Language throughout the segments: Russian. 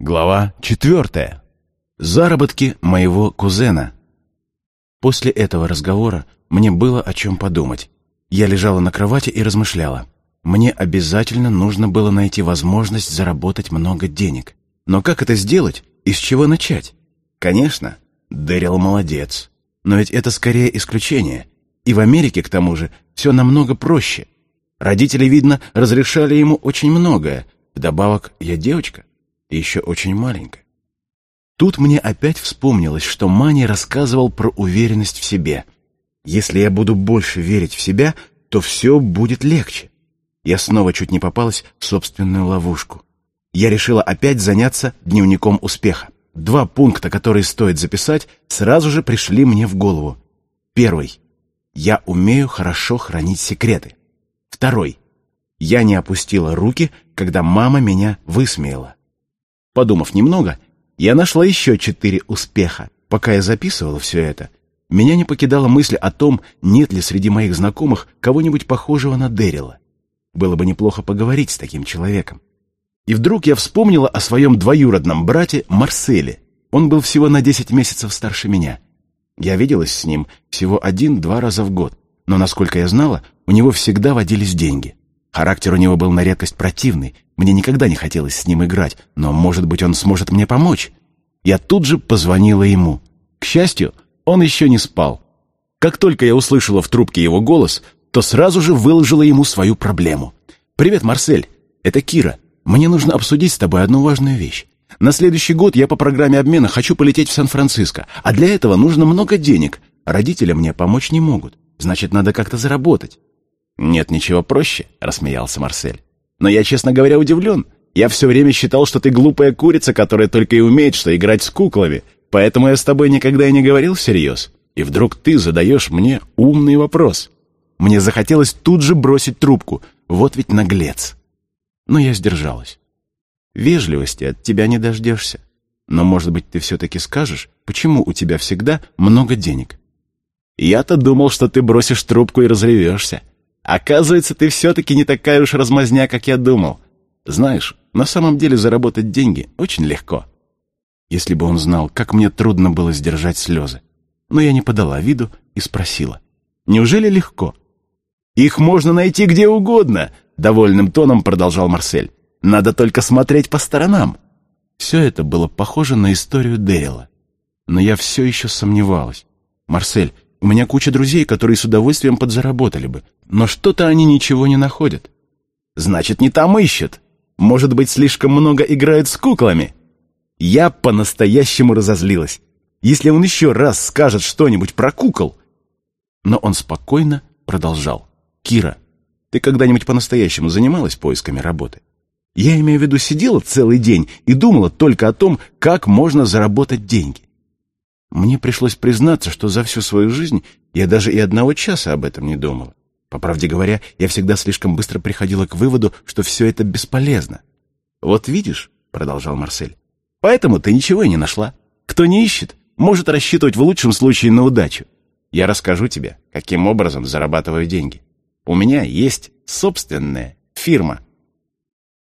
Глава четвертая. Заработки моего кузена. После этого разговора мне было о чем подумать. Я лежала на кровати и размышляла. Мне обязательно нужно было найти возможность заработать много денег. Но как это сделать и с чего начать? Конечно, Дэрил молодец. Но ведь это скорее исключение. И в Америке, к тому же, все намного проще. Родители, видно, разрешали ему очень многое. Вдобавок, я девочка и еще очень маленькая. Тут мне опять вспомнилось, что Мани рассказывал про уверенность в себе. Если я буду больше верить в себя, то все будет легче. Я снова чуть не попалась в собственную ловушку. Я решила опять заняться дневником успеха. Два пункта, которые стоит записать, сразу же пришли мне в голову. Первый. Я умею хорошо хранить секреты. Второй. Я не опустила руки, когда мама меня высмеяла. Подумав немного, я нашла еще четыре успеха. Пока я записывала все это, меня не покидала мысль о том, нет ли среди моих знакомых кого-нибудь похожего на Дэрила. Было бы неплохо поговорить с таким человеком. И вдруг я вспомнила о своем двоюродном брате Марселе. Он был всего на 10 месяцев старше меня. Я виделась с ним всего один-два раза в год, но, насколько я знала, у него всегда водились деньги. Характер у него был на редкость противный, мне никогда не хотелось с ним играть, но, может быть, он сможет мне помочь. Я тут же позвонила ему. К счастью, он еще не спал. Как только я услышала в трубке его голос, то сразу же выложила ему свою проблему. «Привет, Марсель, это Кира. Мне нужно обсудить с тобой одну важную вещь. На следующий год я по программе обмена хочу полететь в Сан-Франциско, а для этого нужно много денег. Родители мне помочь не могут. Значит, надо как-то заработать. «Нет ничего проще», — рассмеялся Марсель. «Но я, честно говоря, удивлен. Я все время считал, что ты глупая курица, которая только и умеет, что играть с куклами. Поэтому я с тобой никогда и не говорил всерьез. И вдруг ты задаешь мне умный вопрос. Мне захотелось тут же бросить трубку. Вот ведь наглец». Но я сдержалась. Вежливости от тебя не дождешься. Но, может быть, ты все-таки скажешь, почему у тебя всегда много денег? Я-то думал, что ты бросишь трубку и разревешься. Оказывается, ты все-таки не такая уж размазня, как я думал. Знаешь, на самом деле заработать деньги очень легко. Если бы он знал, как мне трудно было сдержать слезы. Но я не подала виду и спросила. Неужели легко? Их можно найти где угодно, довольным тоном продолжал Марсель. Надо только смотреть по сторонам. Все это было похоже на историю Дэрила. Но я все еще сомневалась. «Марсель, у меня куча друзей, которые с удовольствием подзаработали бы, но что-то они ничего не находят. Значит, не там ищут. Может быть, слишком много играют с куклами. Я по-настоящему разозлилась. Если он еще раз скажет что-нибудь про кукол... Но он спокойно продолжал. «Кира, ты когда-нибудь по-настоящему занималась поисками работы? Я имею в виду, сидела целый день и думала только о том, как можно заработать деньги. Мне пришлось признаться, что за всю свою жизнь я даже и одного часа об этом не думала. По правде говоря, я всегда слишком быстро приходила к выводу, что все это бесполезно. «Вот видишь», — продолжал Марсель, — «поэтому ты ничего и не нашла. Кто не ищет, может рассчитывать в лучшем случае на удачу. Я расскажу тебе, каким образом зарабатываю деньги. У меня есть собственная фирма».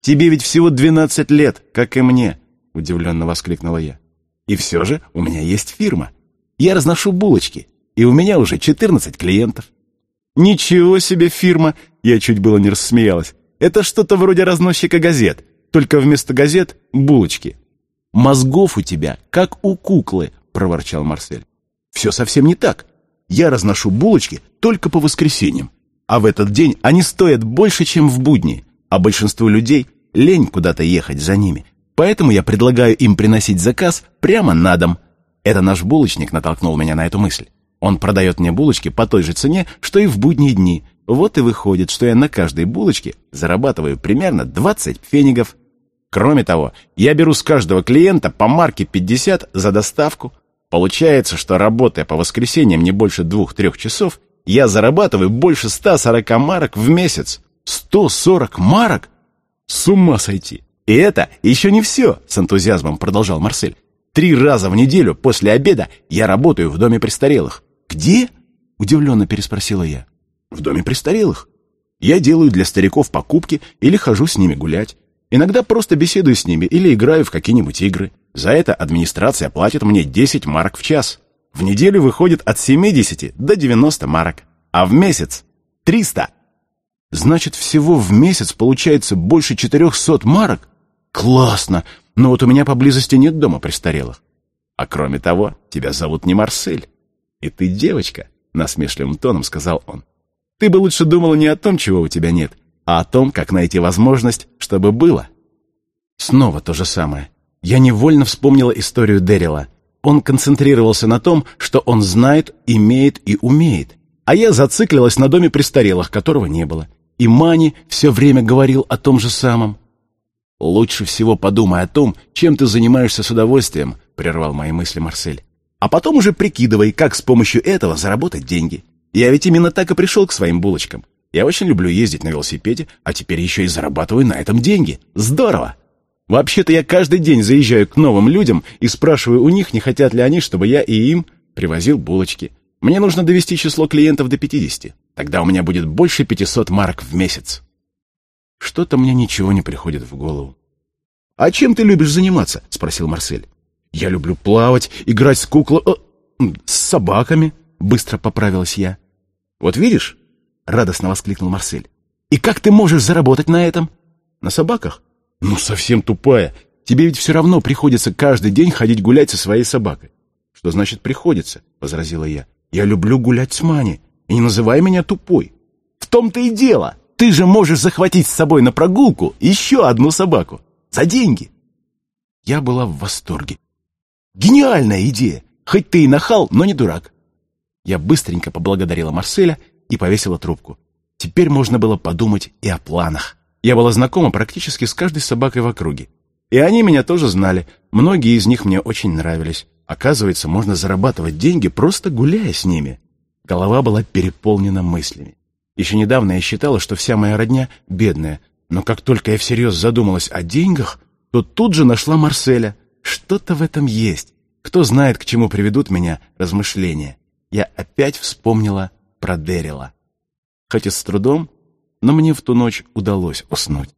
«Тебе ведь всего двенадцать лет, как и мне», — удивленно воскликнула я. И все же у меня есть фирма. Я разношу булочки, и у меня уже 14 клиентов. Ничего себе фирма! Я чуть было не рассмеялась. Это что-то вроде разносчика газет, только вместо газет — булочки. «Мозгов у тебя, как у куклы», — проворчал Марсель. «Все совсем не так. Я разношу булочки только по воскресеньям, а в этот день они стоят больше, чем в будни, а большинству людей лень куда-то ехать за ними, Поэтому я предлагаю им приносить заказ прямо на дом. Это наш булочник натолкнул меня на эту мысль. Он продает мне булочки по той же цене, что и в будние дни. Вот и выходит, что я на каждой булочке зарабатываю примерно 20 фенигов. Кроме того, я беру с каждого клиента по марке 50 за доставку. Получается, что работая по воскресеньям не больше двух-трех часов, я зарабатываю больше 140 марок в месяц. 140 марок? С ума сойти! «И это еще не все», — с энтузиазмом продолжал Марсель. «Три раза в неделю после обеда я работаю в доме престарелых». «Где?» — удивленно переспросила я. «В доме престарелых. Я делаю для стариков покупки или хожу с ними гулять. Иногда просто беседую с ними или играю в какие-нибудь игры. За это администрация платит мне 10 марок в час. В неделю выходит от 70 до 90 марок, а в месяц 300. Значит, всего в месяц получается больше 400 марок? Классно! Но вот у меня поблизости нет дома престарелых. А кроме того, тебя зовут не Марсель. И ты девочка, насмешливым тоном сказал он. Ты бы лучше думала не о том, чего у тебя нет, а о том, как найти возможность, чтобы было. Снова то же самое. Я невольно вспомнила историю Дэрила. Он концентрировался на том, что он знает, имеет и умеет. А я зациклилась на доме престарелых, которого не было. И Мани все время говорил о том же самом. «Лучше всего подумай о том, чем ты занимаешься с удовольствием», — прервал мои мысли Марсель. «А потом уже прикидывай, как с помощью этого заработать деньги. Я ведь именно так и пришел к своим булочкам. Я очень люблю ездить на велосипеде, а теперь еще и зарабатываю на этом деньги. Здорово!» Вообще-то я каждый день заезжаю к новым людям и спрашиваю у них, не хотят ли они, чтобы я и им привозил булочки. Мне нужно довести число клиентов до 50. Тогда у меня будет больше 500 марок в месяц. Что-то мне ничего не приходит в голову. «А чем ты любишь заниматься?» — спросил Марсель. «Я люблю плавать, играть с куклой... Э, с собаками», — быстро поправилась я. «Вот видишь?» — радостно воскликнул Марсель. «И как ты можешь заработать на этом?» «На собаках?» «Ну, совсем тупая. Тебе ведь все равно приходится каждый день ходить гулять со своей собакой». «Что значит «приходится»?» — возразила я. «Я люблю гулять с Мани. И не называй меня тупой. В том-то и дело. Ты же можешь захватить с собой на прогулку еще одну собаку. За деньги. Я была в восторге. Гениальная идея. Хоть ты и нахал, но не дурак. Я быстренько поблагодарила Марселя и повесила трубку. Теперь можно было подумать и о планах. Я была знакома практически с каждой собакой в округе. И они меня тоже знали. Многие из них мне очень нравились. Оказывается, можно зарабатывать деньги, просто гуляя с ними. Голова была переполнена мыслями. Еще недавно я считала, что вся моя родня бедная, но как только я всерьез задумалась о деньгах, то тут же нашла Марселя. Что-то в этом есть. Кто знает, к чему приведут меня размышления. Я опять вспомнила про Дэрила. Хотя с трудом, но мне в ту ночь удалось уснуть.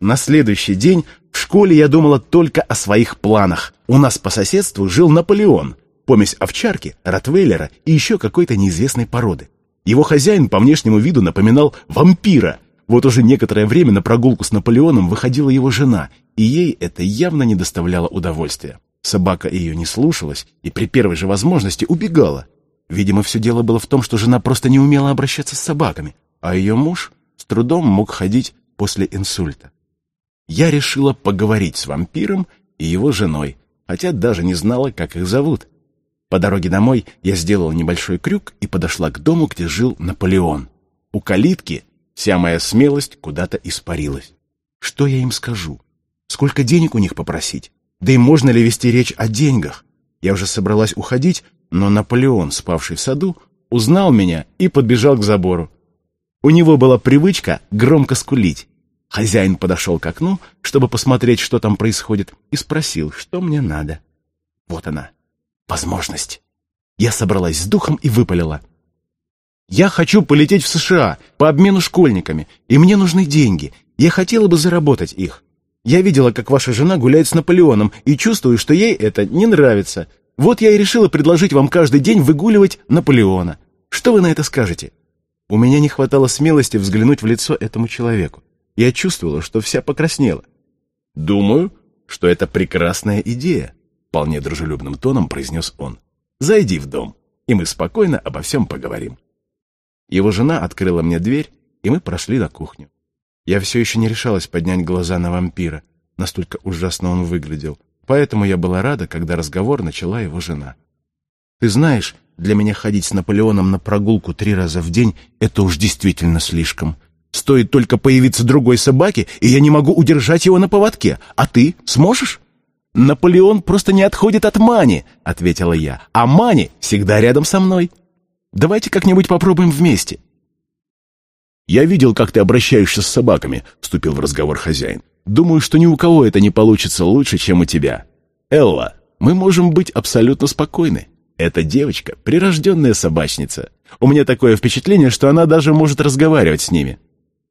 На следующий день в школе я думала только о своих планах. У нас по соседству жил Наполеон — помесь овчарки, ротвейлера и еще какой-то неизвестной породы. Его хозяин по внешнему виду напоминал вампира. Вот уже некоторое время на прогулку с Наполеоном выходила его жена, и ей это явно не доставляло удовольствия. Собака ее не слушалась и при первой же возможности убегала. Видимо, все дело было в том, что жена просто не умела обращаться с собаками, а ее муж с трудом мог ходить после инсульта. Я решила поговорить с вампиром и его женой, хотя даже не знала, как их зовут. По дороге домой я сделала небольшой крюк и подошла к дому, где жил Наполеон. У калитки вся моя смелость куда-то испарилась. Что я им скажу? Сколько денег у них попросить? Да и можно ли вести речь о деньгах? Я уже собралась уходить, но Наполеон, спавший в саду, узнал меня и подбежал к забору. У него была привычка громко скулить. Хозяин подошел к окну, чтобы посмотреть, что там происходит, и спросил, что мне надо. Вот она, возможность. Я собралась с духом и выпалила. «Я хочу полететь в США по обмену школьниками, и мне нужны деньги. Я хотела бы заработать их. Я видела, как ваша жена гуляет с Наполеоном, и чувствую, что ей это не нравится. Вот я и решила предложить вам каждый день выгуливать Наполеона. Что вы на это скажете?» У меня не хватало смелости взглянуть в лицо этому человеку. Я чувствовала, что вся покраснела. «Думаю, что это прекрасная идея», вполне дружелюбным тоном произнес он. «Зайди в дом, и мы спокойно обо всем поговорим». Его жена открыла мне дверь, и мы прошли на кухню. Я все еще не решалась поднять глаза на вампира, настолько ужасно он выглядел, поэтому я была рада, когда разговор начала его жена. «Ты знаешь, для меня ходить с Наполеоном на прогулку три раза в день — это уж действительно слишком. Стоит только появиться другой собаке, и я не могу удержать его на поводке. А ты сможешь?» «Наполеон просто не отходит от Мани», — ответила я. «А Мани всегда рядом со мной. Давайте как-нибудь попробуем вместе». «Я видел, как ты обращаешься с собаками», — вступил в разговор хозяин. «Думаю, что ни у кого это не получится лучше, чем у тебя. Элла, мы можем быть абсолютно спокойны. Эта девочка — прирожденная собачница. У меня такое впечатление, что она даже может разговаривать с ними».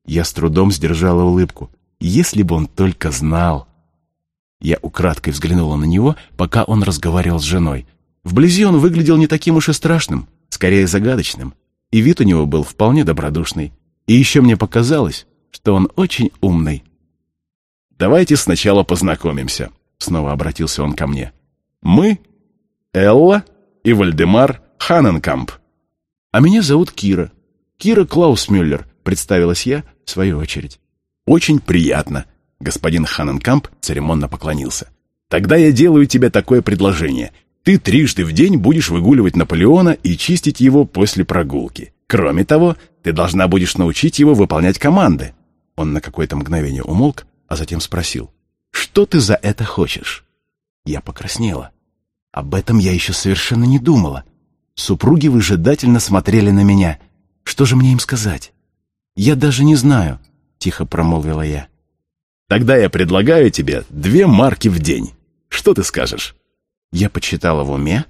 Я с трудом сдержала улыбку. Если бы он только знал. Я украдкой взглянула на него, пока он разговаривал с женой. Вблизи он выглядел не таким уж и страшным, скорее загадочным, и вид у него был вполне добродушный. И еще мне показалось, что он очень умный. «Давайте сначала познакомимся», — снова обратился он ко мне. «Мы — Элла и Вальдемар Ханенкамп. А меня зовут Кира. Кира Клаусмюллер», — представилась я в свою очередь. «Очень приятно», — господин Ханенкамп церемонно поклонился. «Тогда я делаю тебе такое предложение. Ты трижды в день будешь выгуливать Наполеона и чистить его после прогулки. Кроме того, ты должна будешь научить его выполнять команды». Он на какое-то мгновение умолк, а затем спросил. «Что ты за это хочешь?» Я покраснела. Об этом я еще совершенно не думала. Супруги выжидательно смотрели на меня. Что же мне им сказать? «Я даже не знаю», — тихо промолвила я. «Тогда я предлагаю тебе две марки в день. Что ты скажешь?» Я почитала в уме.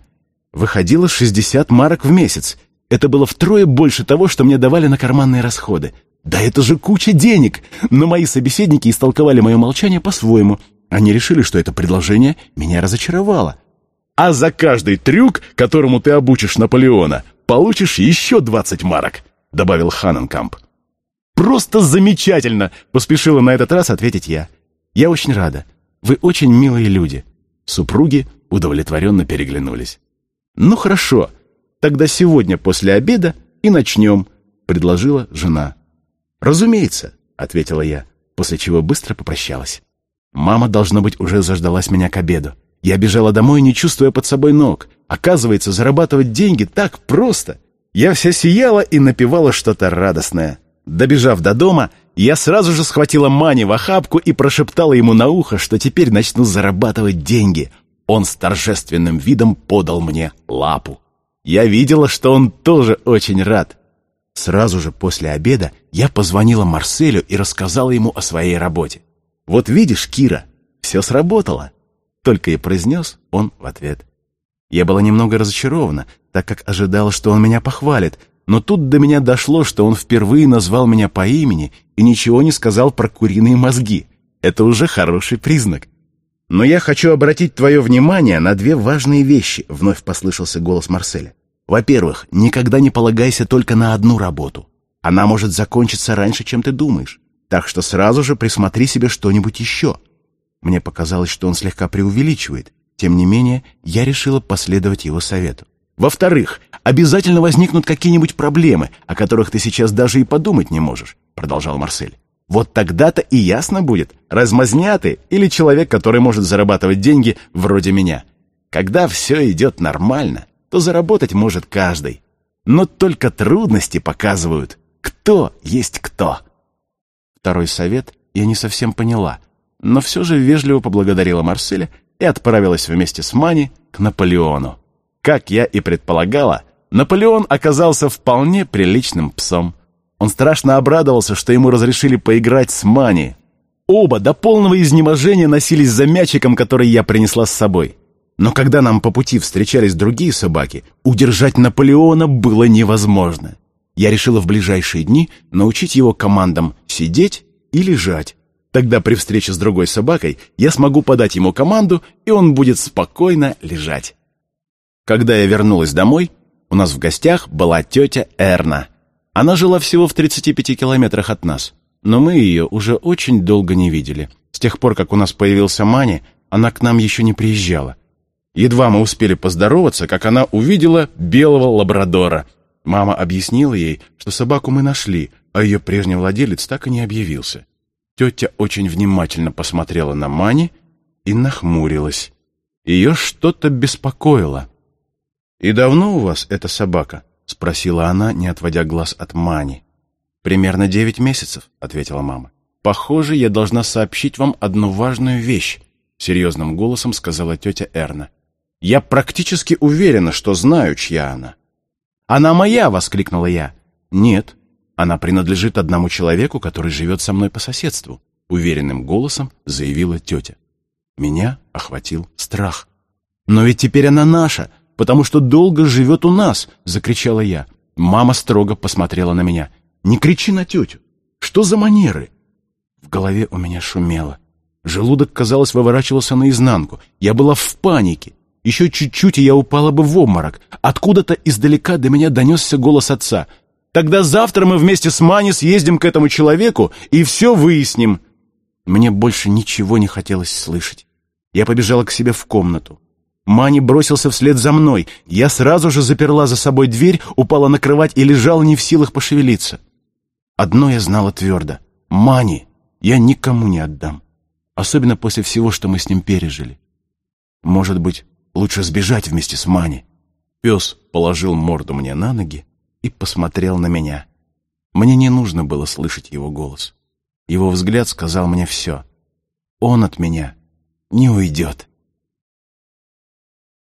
Выходило 60 марок в месяц. Это было втрое больше того, что мне давали на карманные расходы. Да это же куча денег! Но мои собеседники истолковали мое молчание по-своему. Они решили, что это предложение меня разочаровало. А за каждый трюк, которому ты обучишь Наполеона, получишь еще 20 марок, добавил Ханенкамп. Просто замечательно, поспешила на этот раз ответить я. Я очень рада. Вы очень милые люди. Супруги удовлетворенно переглянулись. Ну хорошо, тогда сегодня после обеда и начнем, предложила жена. «Разумеется», — ответила я, после чего быстро попрощалась. Мама, должно быть, уже заждалась меня к обеду. Я бежала домой, не чувствуя под собой ног. Оказывается, зарабатывать деньги так просто. Я вся сияла и напевала что-то радостное. Добежав до дома, я сразу же схватила Мани в охапку и прошептала ему на ухо, что теперь начну зарабатывать деньги. Он с торжественным видом подал мне лапу. Я видела, что он тоже очень рад. Сразу же после обеда я позвонила Марселю и рассказала ему о своей работе. «Вот видишь, Кира, все сработало!» Только и произнес он в ответ. Я была немного разочарована, так как ожидала, что он меня похвалит, но тут до меня дошло, что он впервые назвал меня по имени и ничего не сказал про куриные мозги. Это уже хороший признак. «Но я хочу обратить твое внимание на две важные вещи», — вновь послышался голос Марселя. Во-первых, никогда не полагайся только на одну работу. Она может закончиться раньше, чем ты думаешь. Так что сразу же присмотри себе что-нибудь еще. Мне показалось, что он слегка преувеличивает. Тем не менее, я решила последовать его совету. Во-вторых, обязательно возникнут какие-нибудь проблемы, о которых ты сейчас даже и подумать не можешь, продолжал Марсель. Вот тогда-то и ясно будет, размазня ты или человек, который может зарабатывать деньги вроде меня. Когда все идет нормально, то заработать может каждый. Но только трудности показывают, кто есть кто. Второй совет я не совсем поняла, но все же вежливо поблагодарила Марселя и отправилась вместе с Мани к Наполеону. Как я и предполагала, Наполеон оказался вполне приличным псом. Он страшно обрадовался, что ему разрешили поиграть с Мани. Оба до полного изнеможения носились за мячиком, который я принесла с собой. Но когда нам по пути встречались другие собаки, удержать Наполеона было невозможно. Я решила в ближайшие дни научить его командам сидеть и лежать. Тогда при встрече с другой собакой я смогу подать ему команду, и он будет спокойно лежать. Когда я вернулась домой, у нас в гостях была тетя Эрна. Она жила всего в 35 километрах от нас, но мы ее уже очень долго не видели. С тех пор, как у нас появился Мани, она к нам еще не приезжала. Едва мы успели поздороваться, как она увидела белого лабрадора. Мама объяснила ей, что собаку мы нашли, а ее прежний владелец так и не объявился. Тетя очень внимательно посмотрела на Мани и нахмурилась. Ее что-то беспокоило. «И давно у вас эта собака?» — спросила она, не отводя глаз от Мани. «Примерно девять месяцев», — ответила мама. «Похоже, я должна сообщить вам одну важную вещь», — серьезным голосом сказала тетя Эрна. Я практически уверена, что знаю, чья она. «Она моя!» — воскликнула я. «Нет, она принадлежит одному человеку, который живет со мной по соседству», — уверенным голосом заявила тетя. Меня охватил страх. «Но ведь теперь она наша, потому что долго живет у нас!» — закричала я. Мама строго посмотрела на меня. «Не кричи на тетю! Что за манеры?» В голове у меня шумело. Желудок, казалось, выворачивался наизнанку. Я была в панике. Еще чуть-чуть, и я упала бы в обморок. Откуда-то издалека до меня донесся голос отца. «Тогда завтра мы вместе с Мани съездим к этому человеку и все выясним». Мне больше ничего не хотелось слышать. Я побежала к себе в комнату. Мани бросился вслед за мной. Я сразу же заперла за собой дверь, упала на кровать и лежала не в силах пошевелиться. Одно я знала твердо. Мани я никому не отдам. Особенно после всего, что мы с ним пережили. Может быть, лучше сбежать вместе с Мани. Пес положил морду мне на ноги и посмотрел на меня. Мне не нужно было слышать его голос. Его взгляд сказал мне все. Он от меня не уйдет.